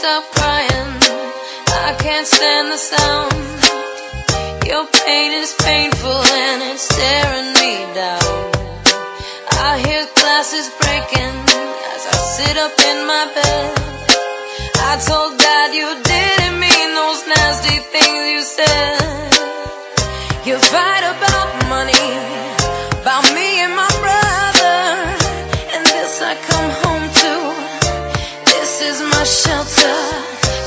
stop crying. I can't stand the sound. Your pain is painful and it's tearing me down. I hear glasses breaking as I sit up in my bed. I told God you didn't mean those nasty things you said. You're fighting. shelter.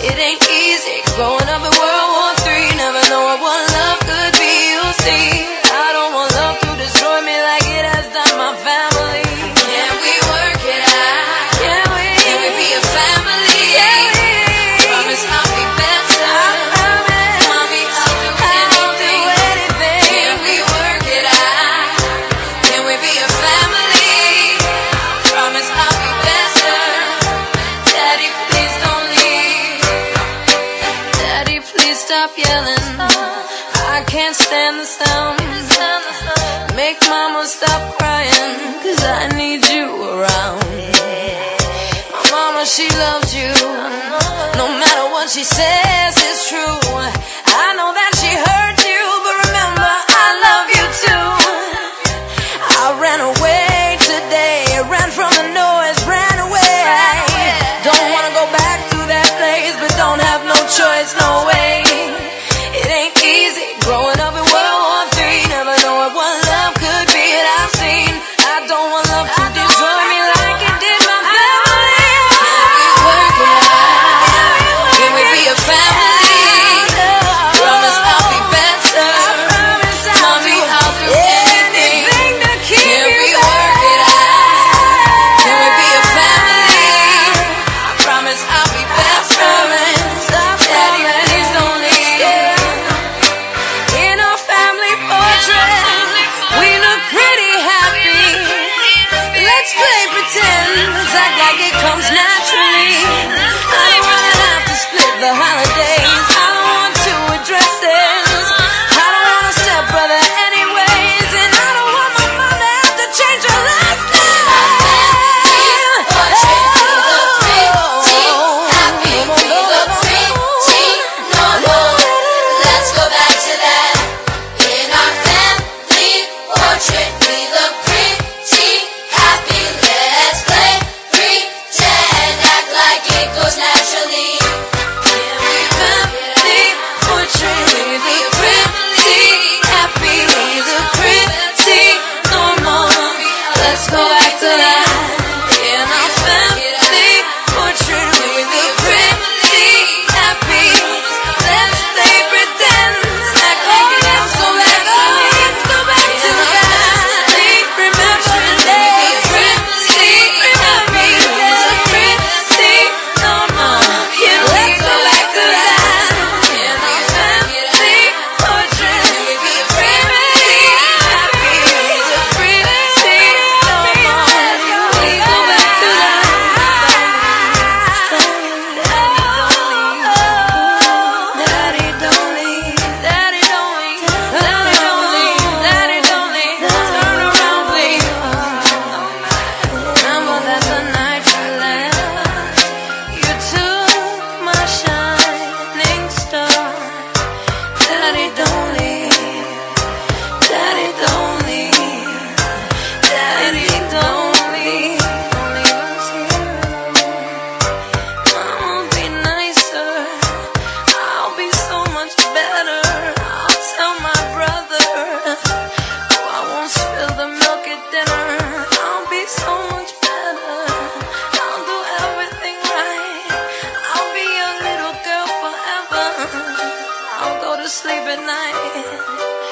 It ain't easy growing up in stop yelling. I can't stand the sound. Make mama stop crying, cause I need you around. My mama, she loves que at night.